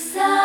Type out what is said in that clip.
desire.